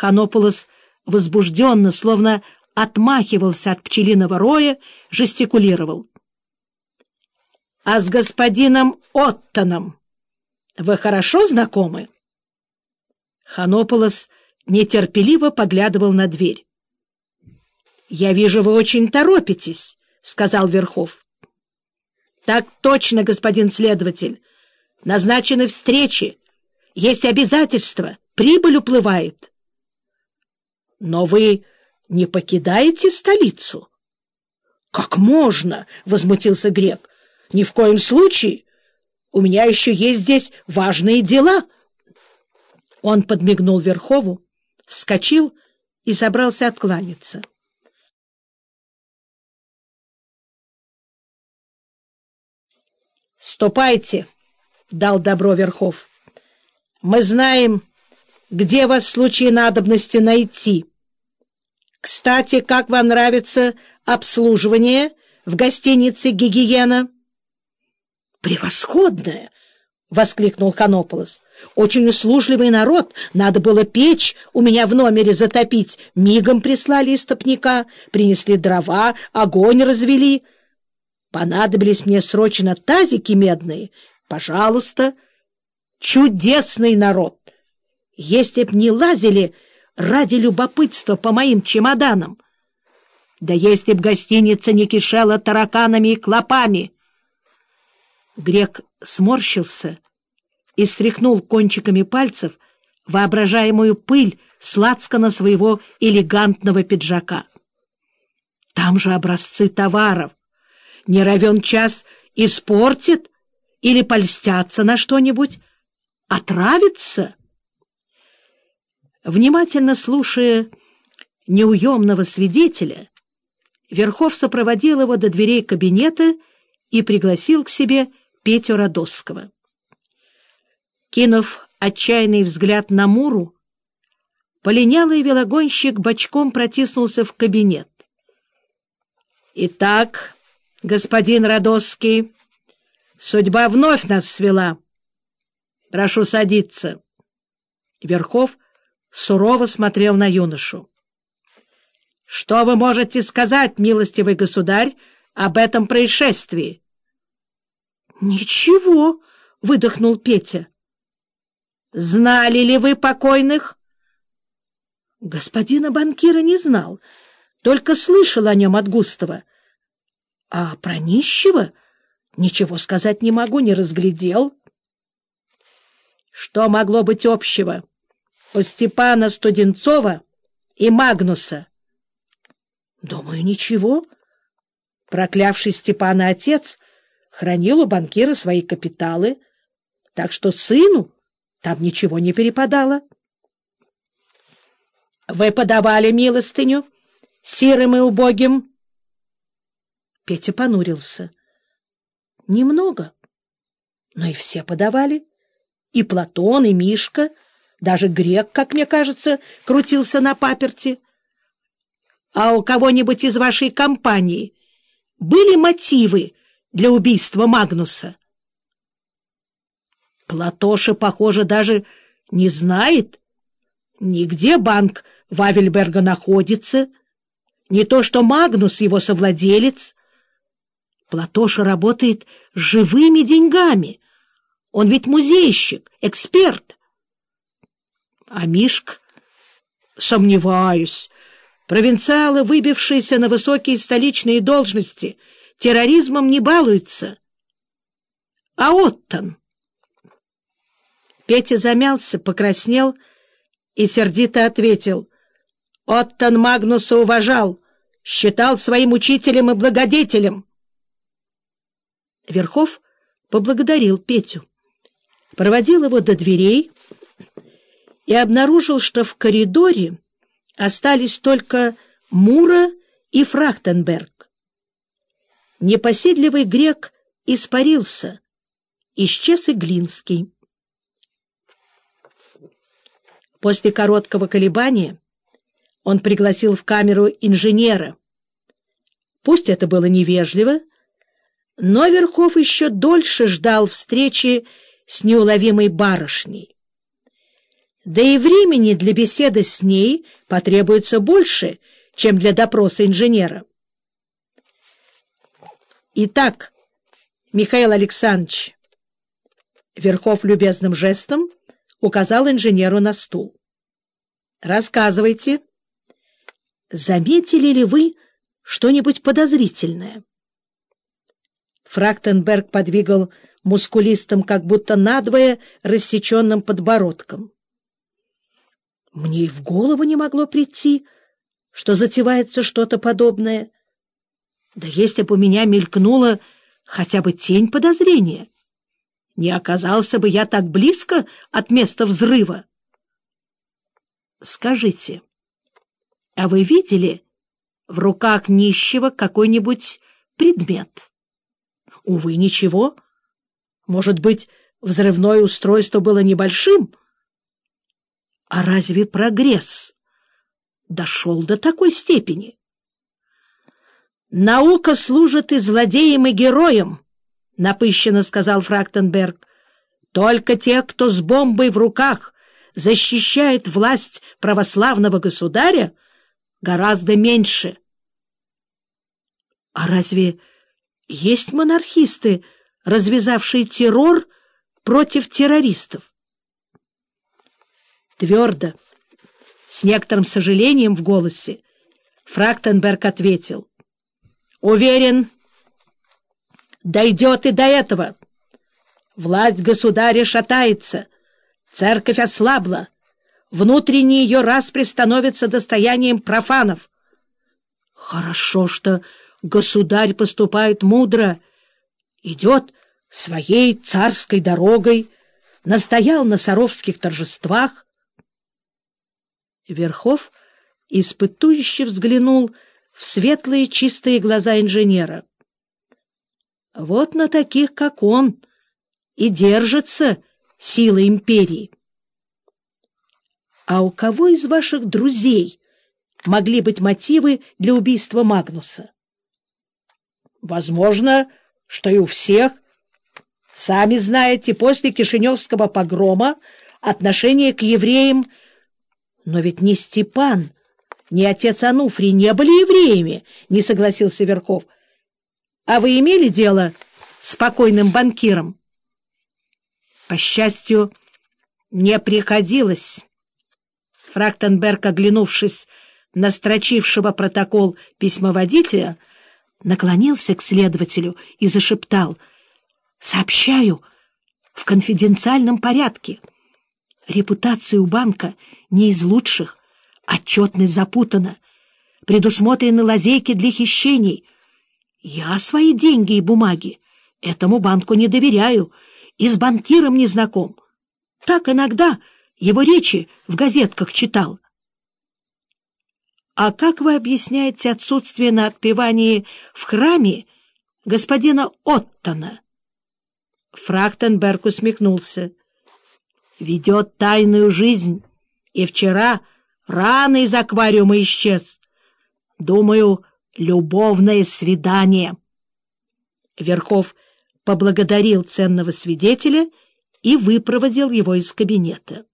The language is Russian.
Ханополос возбужденно, словно отмахивался от пчелиного роя, жестикулировал. — А с господином Оттоном вы хорошо знакомы? Ханополос нетерпеливо поглядывал на дверь. — Я вижу, вы очень торопитесь, — сказал Верхов. — Так точно, господин следователь. Назначены встречи. Есть обязательства. Прибыль уплывает. — Но вы не покидаете столицу? — Как можно? — возмутился Грек. — Ни в коем случае. У меня еще есть здесь важные дела. Он подмигнул Верхову, вскочил и собрался откланяться. «Ступайте!» — дал добро Верхов. «Мы знаем, где вас в случае надобности найти. Кстати, как вам нравится обслуживание в гостинице «Гигиена»?» «Превосходное!» — воскликнул Ханополос. «Очень услужливый народ. Надо было печь у меня в номере затопить. Мигом прислали истопника, принесли дрова, огонь развели». Понадобились мне срочно тазики медные. Пожалуйста. Чудесный народ! Если б не лазили ради любопытства по моим чемоданам. Да если б гостиница не кишела тараканами и клопами. Грек сморщился и стряхнул кончиками пальцев воображаемую пыль сладкана своего элегантного пиджака. Там же образцы товаров, не равен час испортит или польстятся на что-нибудь, отравится. Внимательно слушая неуемного свидетеля, Верхов сопроводил его до дверей кабинета и пригласил к себе Петю Радосского. Кинув отчаянный взгляд на Муру, полинялый велогонщик бочком протиснулся в кабинет. — Итак, господин Радосский. Судьба вновь нас свела. Прошу садиться. Верхов сурово смотрел на юношу. — Что вы можете сказать, милостивый государь, об этом происшествии? — Ничего, — выдохнул Петя. — Знали ли вы покойных? — Господина банкира не знал, только слышал о нем от Густава. А про нищего ничего сказать не могу, не разглядел. Что могло быть общего у Степана Студенцова и Магнуса? Думаю, ничего. Проклявший Степана отец хранил у банкира свои капиталы, так что сыну там ничего не перепадало. Вы подавали милостыню сирым и убогим? Петя понурился. — Немного. Но и все подавали. И Платон, и Мишка, даже Грек, как мне кажется, крутился на паперти. А у кого-нибудь из вашей компании были мотивы для убийства Магнуса? Платоша, похоже, даже не знает, нигде банк Вавельберга находится, не то что Магнус, его совладелец — Платоша работает живыми деньгами. Он ведь музейщик, эксперт. А Мишк? Сомневаюсь. Провинциалы, выбившиеся на высокие столичные должности, терроризмом не балуются. А Оттон? Петя замялся, покраснел и сердито ответил. Оттон Магнуса уважал, считал своим учителем и благодетелем. Верхов поблагодарил Петю, проводил его до дверей и обнаружил, что в коридоре остались только Мура и Фрахтенберг. Непоседливый грек испарился, исчез и Глинский. После короткого колебания он пригласил в камеру инженера. Пусть это было невежливо, но Верхов еще дольше ждал встречи с неуловимой барышней. Да и времени для беседы с ней потребуется больше, чем для допроса инженера. Итак, Михаил Александрович, Верхов любезным жестом указал инженеру на стул. Рассказывайте. Заметили ли вы что-нибудь подозрительное? Фрактенберг подвигал мускулистым, как будто надвое рассеченным подбородком. Мне и в голову не могло прийти, что затевается что-то подобное. Да если бы у меня мелькнула хотя бы тень подозрения, не оказался бы я так близко от места взрыва. Скажите, а вы видели в руках нищего какой-нибудь предмет? Увы, ничего. Может быть, взрывное устройство было небольшим? А разве прогресс дошел до такой степени? «Наука служит и злодеям, и героям», — напыщенно сказал Фрактенберг. «Только те, кто с бомбой в руках защищает власть православного государя, гораздо меньше». «А разве есть монархисты, развязавшие террор против террористов?» Твердо, с некоторым сожалением в голосе, Фрактенберг ответил. Уверен, дойдет и до этого. Власть государя шатается, церковь ослабла, внутренний ее распри становится достоянием профанов. Хорошо, что государь поступает мудро, идет своей царской дорогой, настоял на саровских торжествах. Верхов испытующе взглянул в светлые чистые глаза инженера. Вот на таких, как он, и держится сила империи. А у кого из ваших друзей могли быть мотивы для убийства Магнуса? Возможно, что и у всех. Сами знаете, после Кишиневского погрома отношение к евреям... Но ведь не Степан ни отец Ануфрий не были евреями, — не согласился Верхов. — А вы имели дело с покойным банкиром? — По счастью, не приходилось. Фрактенберг, оглянувшись на строчившего протокол письмоводителя, наклонился к следователю и зашептал. — Сообщаю в конфиденциальном порядке. Репутация у банка не из лучших. Отчетность запутана. Предусмотрены лазейки для хищений. Я свои деньги и бумаги этому банку не доверяю и с банкиром не знаком. Так иногда его речи в газетках читал. А как вы объясняете отсутствие на отпевании в храме господина Оттона? Фрахтенберг усмехнулся. Ведет тайную жизнь, и вчера Рано из аквариума исчез. Думаю, любовное свидание. Верхов поблагодарил ценного свидетеля и выпроводил его из кабинета.